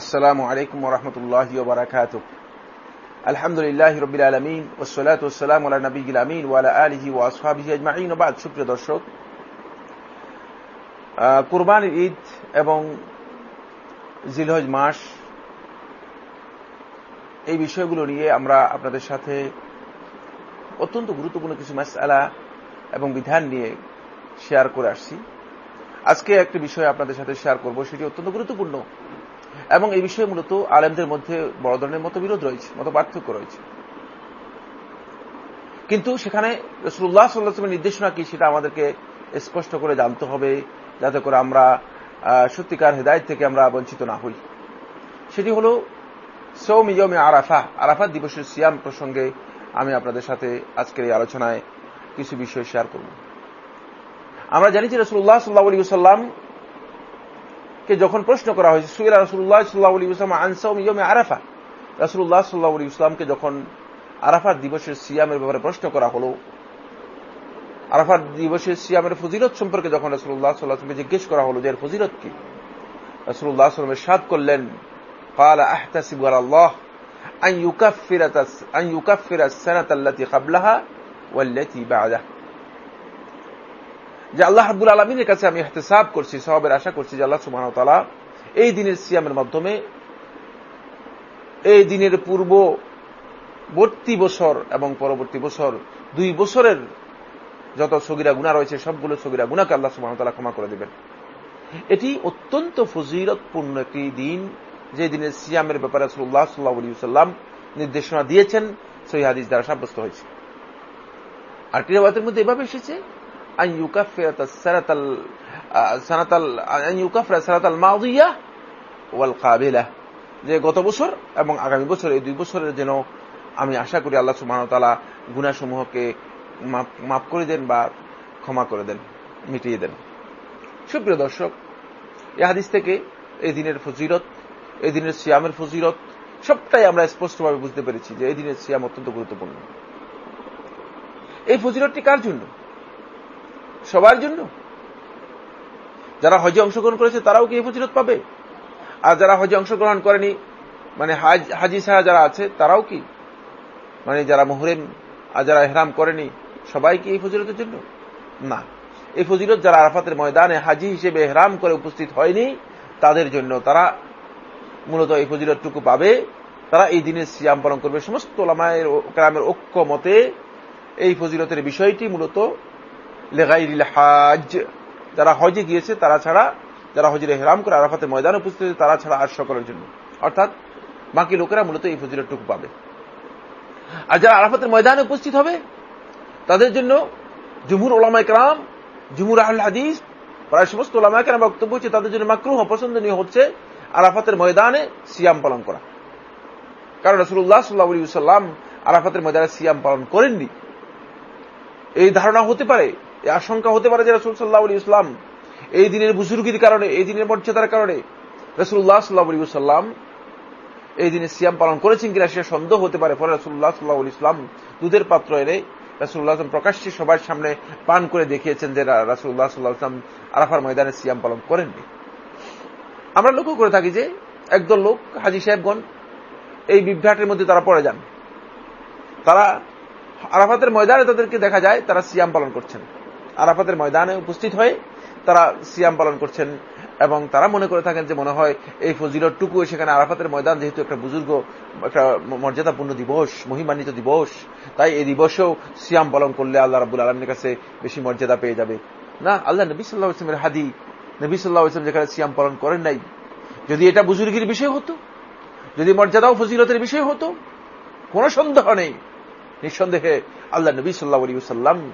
আসসালামু আলাইকুম রহমতুল্লাহ বারাকাত আলহামদুলিল্লাহ রবিল আলমিন আমিন ওয়ালা আলহি সুপ্রিয় দর্শক ঈদ এবং জিলহজ মাস এই বিষয়গুলো নিয়ে আমরা আপনাদের সাথে অত্যন্ত গুরুত্বপূর্ণ কিছু মাসালা এবং বিধান নিয়ে শেয়ার করে আসছি। আজকে একটি বিষয় আপনাদের সাথে শেয়ার করব, সেটি অত্যন্ত গুরুত্বপূর্ণ। এবং এই বিষয়ে মূলত আলেমদের মধ্যে বড় ধরনের মতবিরোধ রয়েছে, মত পার্থক্য রয়েছে। কিন্তু সেখানে রসুল্লাহ সাল্লাহামের নির্দেশনা কি সেটা আমাদেরকে স্পষ্ট করে জানতে হবে, যাতে করে আমরা সত্যিকার হেদায়ত থেকে আমরা বঞ্চিত না হই। সেটি হল সৌমিয়মে আরাফা আরাফা দিবসের সিয়াম প্রসঙ্গে আমি আপনাদের সাথে আজকের এই আলোচনায় কিছু বিষয় শেয়ার করব। আমরা জানি যে রসুল্লাহ সাল্লাহ আলী সাল্লাম কে যখন প্রশ্ন করা হয়েছে সুইলা রসুল্লাহ সাল্লাহ আলী ইসলাম আনসাউম ইয়মে আরাফা রসুল্লাহ সাল্লাহ আলী ইসলামকে যখন আরাফার দিবসের সিয়ামের ব্যাপারে প্রশ্ন করা হল আরাফার দিবসের সিয়ামের ফজিলত সম্পর্কে যখন রসুল্লাহ সাল্লাহকে জিজ্ঞেস করা হলো যে এর ফজিলত কি রসুল্লাহ সাল্লামের সাদ করলেন قال احتسب على الله ان يكفر ان يكفر السنه التي قبلها والتي بعدها যে আল্লাহ হাবুল আলমিনের কাছে আমি এহতেসাব করছি সবের আশা করছি যে আল্লাহ সুবাহ তালা এই দিনের সিয়ামের মাধ্যমে এই দিনের পূর্ববর্তী বছর এবং পরবর্তী বছর, দুই বছরের যত সগিরা গুণা রয়েছে, সবগুলো সগিরা গুণাকে আল্লাহ সুবাহ তালা ক্ষমা করে দেবেন। এটি অত্যন্ত ফজিরতপূর্ণ একটি দিন, যে দিনের সিয়ামের ব্যাপারে সুল্লাহ সাল্লাহ আলী সাল্লাম নির্দেশনা দিয়েছেন হাদিস দ্বারা সাব্যস্ত হয়েছে। আর টিরাবাতের মধ্যে এভাবে এসেছে أن يكفر السنة سنة أن يكفر السنة الماضية والقابلة যে গত বছর এবং আগামী বছর এই দুই বছরের যেন আমি আশা করি আল্লাহ সুবাহ তালা গুণাসমূহকে মাফ করে দেন বা ক্ষমা করে দেন মিটিয়ে দেন সুপ্রিয় দর্শক এ হাদিস থেকে এই দিনের ফজিরত এই দিনের সিয়ামের ফজিরত সবটাই আমরা স্পষ্টভাবে বুঝতে পেরেছি যে এই দিনের সিয়াম অত্যন্ত গুরুত্বপূর্ণ এই ফজিরতটি কার জন্য সবার জন্য। যারা হজে অংশগ্রহণ করেছে, তারাও কি এই ফজিলত পাবে? আর যারা হজে অংশগ্রহণ করেনি মানে হাজি সাহা যারা আছে, তারাও কি? মানে যারা মোহরেম আর যারা হেরাম করেনি, সবাই কি এই ফজিলতের জন্য? না। এই ফজিলত যারা আরাফাতের ময়দানে হাজি হিসেবে হেরাম করে উপস্থিত হয়নি, তাদের জন্য তারা মূলত এই ফজিলতটুকু পাবে। তারা এই দিনের সিয়াম পালন করবে। সমস্ত ওলামায়ের গ্রামের ঐক্য মতে এই ফজিলতের বিষয়টি মূলত লেগাইল হাজ যারা হজে গিয়েছে, তারা ছাড়া, যারা হজের হেরাম করে আরাফাতের ময়দান উপস্থিত তারা ছাড়া আর সকলের জন্য। অর্থাৎ, বাকি লোকেরা মূলত এই ফজিলতটুকু পাবে। আর যারা আরাফাতের ময়দানে উপস্থিত হবে, তাদের জন্য জুমুর ওলামায় কালাম জুমুর আহ হাদিস, প্রায় সমস্ত ওলামায় কালাম বক্তব্য হচ্ছে, তাদের জন্য মাকরুহ অপছন্দনীয় হচ্ছে আরাফাতের ময়দানে সিয়াম পালন করা। কারণ রসুল্লাহ সাল্লাহ সাল্লাম আরাফাতের ময়দানে সিয়াম পালন করেননি। এই ধারণা হতে পারে আশঙ্কা হতে পারে যে রসুল সাল্লাহ আলী ইসলাম এই দিনের বুজুর্গির কারণে, এই দিনের মর্যাদার কারণে রসুল্লাহ সাল্লাহ আলী সাল্লাম এই দিনে সিয়াম পালন করেছেন কিনা সে সন্দেহ হতে পারে। পরে রসুল্লাহ সাল্লাহ ইসলাম দুধের পাত্র এনে রাসুল্লাহ আসলাম প্রকাশ্যে সবার সামনে পান করে দেখিয়েছেন যে রাসুল্লাহ সাল্লাহ আসলাম আরাফার ময়দানে সিয়াম পালন করেননি। আমরা লক্ষ্য করে থাকি যে একদল লোক, হাজি সাহেবগণ, এই বিভ্রাটের মধ্যে তারা পড়ে যান। তারা আরাফাতের ময়দানে তাদেরকে দেখা যায়, তারা সিয়াম পালন করছেন। আরাফাতের ময়দানে উপস্থিত হয়ে তারা সিয়াম পালন করছেন এবং তারা মনে করে থাকেন যে মনে হয় এই ফজিলটুকু সেখানে আরাফাতের ময়দান যেহেতু একটা বুজুর্গ, একটা মর্যাদাপূর্ণ দিবস, মহিমান্বিত দিবস, তাই এই দিবসেও সিয়াম পালন করলে আল্লাহ রাবুল আলমের কাছে বেশি মর্যাদা পেয়ে যাবে। না, আল্লাহ নবী সাল্লাহ ইসলামের হাদি, নবী সাল্লাহ ইসলাম যেখানে সিয়াম পালন করেন নাই, যদি এটা বুজুর্গির বিষয় হতো, যদি মর্যাদা ও ফজিলতের বিষয় হতো, কোনো সন্দেহ নেই। নিঃসন্দেহে আল্লাহ নবী সাল্লাহ সাল্লাম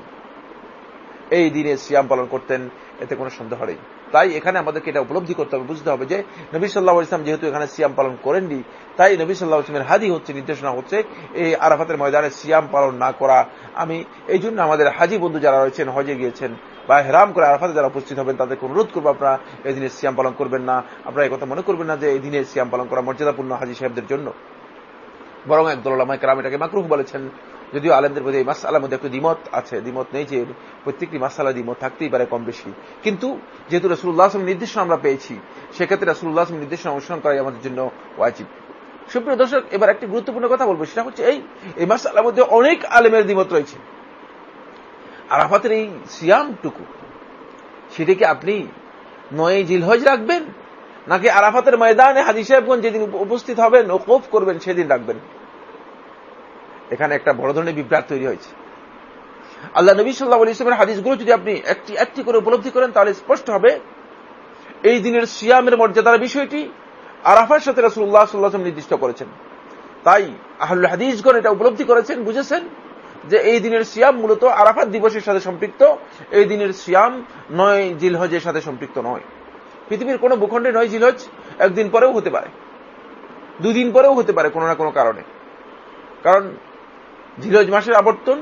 এই দিনে সিয়াম পালন করতেন, এতে কোনো সন্দেহ নেই। তাই এখানে আমাদেরকে এটা উপলব্ধি করতে হবে, বুঝতে হবে যে নবী সাল্লাহ ইসলাম যেহেতু এখানে সিয়াম পালন করেননি, তাই নবী সাল্লাহ ইসলামের হাদি হচ্ছে, নির্দেশনা হচ্ছে এই আরাফাতের ময়দানে সিয়াম পালন না করা। আমি এই জন্য আমাদের হাজি বন্ধু যারা রয়েছেন, হজে গিয়েছেন বা হেরাম করে আরাফাতে যারা উপস্থিত হবেন, তাদেরকে অনুরোধ করব আপনারা এই দিনে সিয়াম পালন করবেন না। আপনারা কথা মনে করবেন না যে এই দিনে সিয়াম পালন করা মর্যাদাপূর্ণ হাজি সাহেবদের জন্য। বরং একদল ওলামায় কেরাম এটাকে মাকরুহ বলেছেন। যদিও আলেমদের মধ্যে এই মাসালার মধ্যে একটু দ্বিমত আছে, দ্বিমত নেই যে প্রত্যেকটি মাসালা দ্বিমত থাকতেই পারে কম বেশি কিন্তু যেহেতু রসুল্লাহ আসলাম নির্দেশনা আমরা পেয়েছি, সেক্ষেত্রে রসুল্লাহ আসলাম নির্দেশনা অনুসরণ করাই আমাদের জন্য ওয়াজিব। সুপ্রিয় দর্শক, এবার একটি গুরুত্বপূর্ণ কথা বলব, সেটা হচ্ছে এই এই মাসালার মধ্যে অনেক আলেমের দ্বিমত রয়েছে। আরাফাতের এই সিয়ামটুকু, সেটাকে আপনি নয় জিলহজ রাখবেন, নাকি আরাফাতের ময়দানে হাজি সাহেবগঞ্জ যেদিন উপস্থিত হবেন ও কোফ করবেন, সেদিন রাখবেন? এখানে একটা বড় ধরনের বিভ্রাট তৈরি হয়েছে। আল্লাহ নবী সাল্লাহ আলী ইসলামের হাদিসগুলো যদি আপনি একটি একটি করে উপলব্ধি করেন, তাহলে স্পষ্ট হবে, এই দিনের সিয়ামের মর্যাদার বিষয়টি আরাফার সাথে রাসুল্লাহ সাল্লাহ নির্দিষ্ট করেছেন। তাই আহুল হাদিসগণ এটা উপলব্ধি করেছেন, বুঝেছেন যে এই দিনের সিয়াম মূলত আরাফাত দিবসের সাথে সম্পৃক্ত, এই দিনের সিয়াম নয় জিলহজের সাথে সম্পৃক্ত নয়। পৃথিবীর কোন ভূখণ্ডে নয় জিলহজ, একদিন পরেও হতে পারে, দুদিন পরেও হতে পারে কোনো না কোনো কারণে। কারণ জিলহজ মাসের আবর্তন,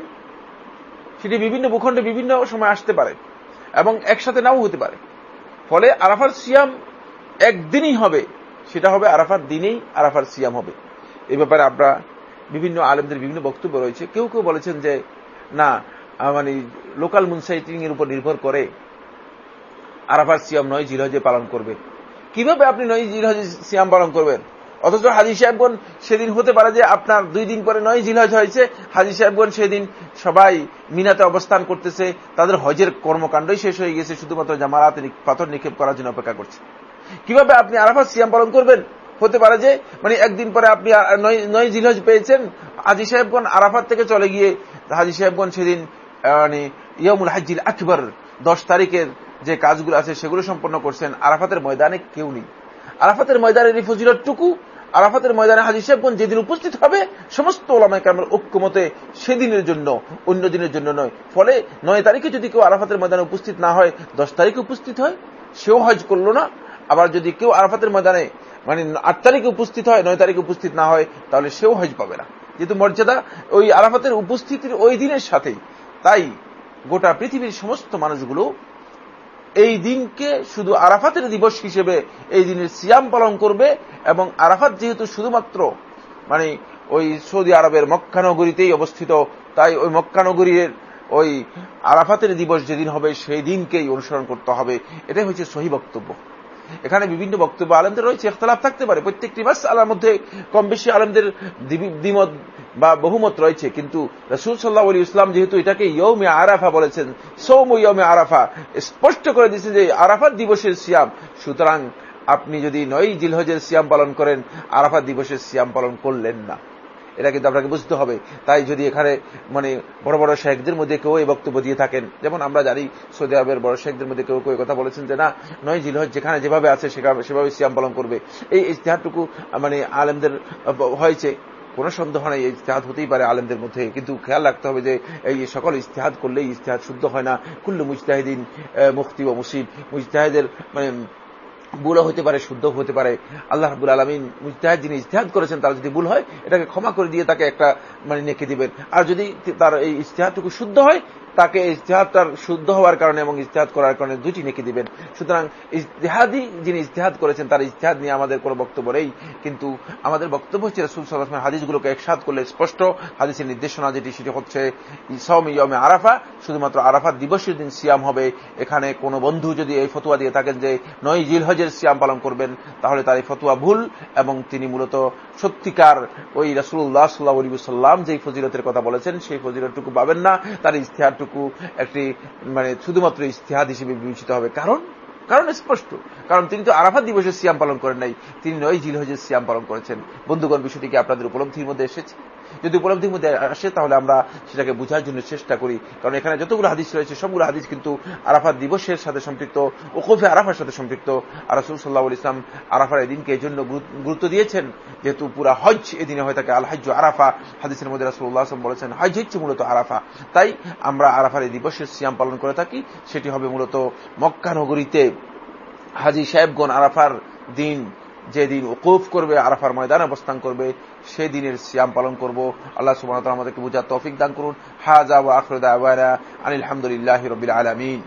সেটি বিভিন্ন ভূখণ্ডে বিভিন্ন সময় আসতে পারে এবং একসাথে নাও হতে পারে। ফলে আরাফার সিয়াম একদিনই হবে, সেটা হবে আরাফার দিনেই আরাফার সিয়াম হবে। এ ব্যাপারে আমরা বিভিন্ন আলেমদের বিভিন্ন বক্তব্য রয়েছে। কেউ কেউ বলেছেন যে, না মানে লোকাল মুনসাইটিং এর উপর নির্ভর করে আরাফার সিয়াম নয় জিরহজে পালন করবে। কীভাবে আপনি নয় জিরহজে সিয়াম পালন করবেন? অথচ হাজি সাহেবগণ সেদিন হতে পারে যে আপনার দুই দিন পরে নয় জিলহজ হয়েছে, হাজি সাহেবগণ সেদিন সবাই মিনাতে অবস্থান করতেছে, তাদের হজের কর্মকাণ্ডই শেষ হয়ে গেছে শুধুমাত্র জামারাতে পাথর নিক্ষেপ করার জন্য অপেক্ষা করছে। কীভাবে আপনি আরাফাত সিয়াম পালন করবেন? হতে পারে যে মানে একদিন পরে আপনি নয় জিলহজ পেয়েছেন, হাজি সাহেবগণ আরাফাত থেকে চলে গিয়ে, হাজি সাহেবগণ সেদিন মানে ইয়মুল হাজিল আকবর, দশ তারিখের যে কাজগুলো আছে সেগুলো সম্পন্ন করছেন। আরাফাতের ময়দানে কেউ নেই। আরাফাতের ময়দানের এই ফজিলতটুকু আরাফাতের ময়দানে হাজি সাহেবগঞ্জ যেদিন উপস্থিত হবে, সমস্ত ওলামায় কামের ঐক্যমতে সেদিনের জন্য, অন্য দিনের জন্য নয়। ফলে নয় তারিখে যদি কেউ আরাফাতের ময়দানে উপস্থিত না হয়, দশ তারিখে উপস্থিত হয়, সেও হজ করল না। আবার যদি কেউ আরাফাতের ময়দানে মানে আট তারিখে উপস্থিত হয়, নয় তারিখে উপস্থিত না হয়, তাহলে সেও হজ পাবে না। যেহেতু মর্যাদা ওই আরাফাতের উপস্থিতির ওই দিনের সাথেই, তাই গোটা পৃথিবীর সমস্ত মানুষগুলো এই দিনকে শুধু আরাফাতের দিবস হিসেবে এই দিনের সিয়াম পালন করবে এবং আরাফাত যেহেতু শুধুমাত্র মানে ওই সৌদি আরবের মক্কানগরীতেই অবস্থিত, তাই ওই মক্কানগরীর ওই আরাফাতের দিবস যেদিন হবে সেই দিনকেই অনুসরণ করতে হবে। এটাই হচ্ছে সহি বক্তব্য। এখানে বিভিন্ন বক্তব্য আলমদের রয়েছে, ইখতলাফ থাকতে পারে। প্রত্যেকটি মাস আলার মধ্যে কম বেশি আলমদের দ্বিমত বা বহুমত রয়েছে, কিন্তু রসুল সাল্লাহ আলী ইসলাম যেহেতু এটাকে ইয়মে আরাফা বলেছেন, সৌম ইয়মে আরাফা, স্পষ্ট করে দিয়েছেন যে আরাফাত দিবসের সিয়াম। সুতরাং আপনি যদি নয় জিলহজের সিয়াম পালন করেন, আরাফাত দিবসের সিয়াম পালন করলেন না। এটা কিন্তু আপনাকে বুঝতে হবে। তাই যদি এখানে মানে বড় বড় শেখদের মধ্যে কেউ এই বক্তব্য দিয়ে থাকেন, যেমন আমরা জানি সৌদি আরবের বড় শেখদের মধ্যে কেউ কেউ কথা বলেছেন যে, না, নয় জিলহজ যেখানে যেভাবে আছে সেভাবে সিয়াম পালন করবে। এই ইতিহারটুকু মানে আলেমদের হয়েছে। কোন সন্দেহ নেই ইস্তেহাদ হতেই পারে আলেমদের মধ্যে। কিন্তু খেয়াল রাখতে হবে যে এই সকল ইস্তেহাদ করলেই ইস্তেহাদ শুদ্ধ হয় না। কুল্লু মুজতাহিদিন মুক্তি ও মুসিব, মুজতাহিদের মানে ভুলও হতে পারে শুদ্ধ হতে পারে। আল্লাহ রাবুল আলমিন মুজতাহাদ যিনি ইস্তেহাদ করেছেন, তার যদি ভুল হয়, এটাকে ক্ষমা করে দিয়ে তাকে একটা মানে নেকে দিবেন। আর যদি তার এই ইস্তেহাদটুকু শুদ্ধ হয় তাকে ইস্তেহাদটার শুদ্ধ হওয়ার কারণে এবং ইস্তেহাদ করার কারণে দুটি নেকি দিবেন। সুতরাং ইস্তেহাদি যিনি ইস্তেহাদ করেছেন, তার ইস্তেহাদ নিয়ে আমাদের কোনো বক্তব্য নেই। কিন্তু আমাদের বক্তব্য হচ্ছে রসুল হাদিসগুলোকে একসাথ করলে স্পষ্ট। হাদিসের নির্দেশনা যেটি, সেটি হচ্ছে ইসম ইয়মে আরাফা। শুধুমাত্র আরাফা দিবসের দিন সিয়াম হবে। এখানে কোনো বন্ধু যদি এই ফতুয়া দিয়ে থাকেন যে নয় জিলহজের সিয়াম পালন করবেন, তাহলে তার এই ফতুয়া ভুল এবং তিনি মূলত সত্যিকার ওই রাসুল্লাহ সাল্লাহ সাল্লাম যেই ফজিলতের কথা বলেছেন, সেই ফজিলতটুকু পাবেন না। তার ইস্তেহারটুকু এতটুকু একটি মানে শুধুমাত্র ইস্তেহাদ হিসেবে বিবেচিত হবে। কারণ? কারণ স্পষ্ট। কারণ তিনি তো আরাফাত দিবসের সিয়াম পালন করেন নাই। তিনি নয় জিলহজের সিয়াম পালন করেছেন। বন্ধুগণ, বিষয়টি কি আপনাদের উপলব্ধির মধ্যে এসেছে? যদি উপলব্ধির মধ্যে আসে, তাহলে আমরা সেটাকে বোঝার জন্য চেষ্টা করি। কারণ এখানে যতগুলো হাদিস রয়েছে, সবগুলো হাদিস কিন্তু আরাফাত দিবসের সাথে সম্পৃক্ত ওকফে আরাফার সাথে সম্পৃক্ত। আর রসুল সাল্লাহ ইসলাম আরাফার এদিনকে এই জন্য গুরুত্ব দিয়েছেন, যেহেতু পুরা হজ এদিনে হয়ে থাকে আল হজ আরাফা। হাদিসের মধ্যে রাসুল্লাহ আসলাম বলেছেন হজ হচ্ছে মূলত আরাফা। তাই আমরা আরাফার এই দিবসের সিয়াম পালন করে থাকি। সেটি হবে মূলত মক্কা নগরীতে হাজি সাহেবগণ আরাফার দিন যেদিন ওকুফ করবে, আরাফার ময়দানে অবস্থান করবে, সেদিনের সিয়াম পালন করব। আল্লাহ সুবাহ আমাদেরকে বুঝার তৌফিক দান করুন। হাজা ও আখরদা আনিল রবিল আলমিন।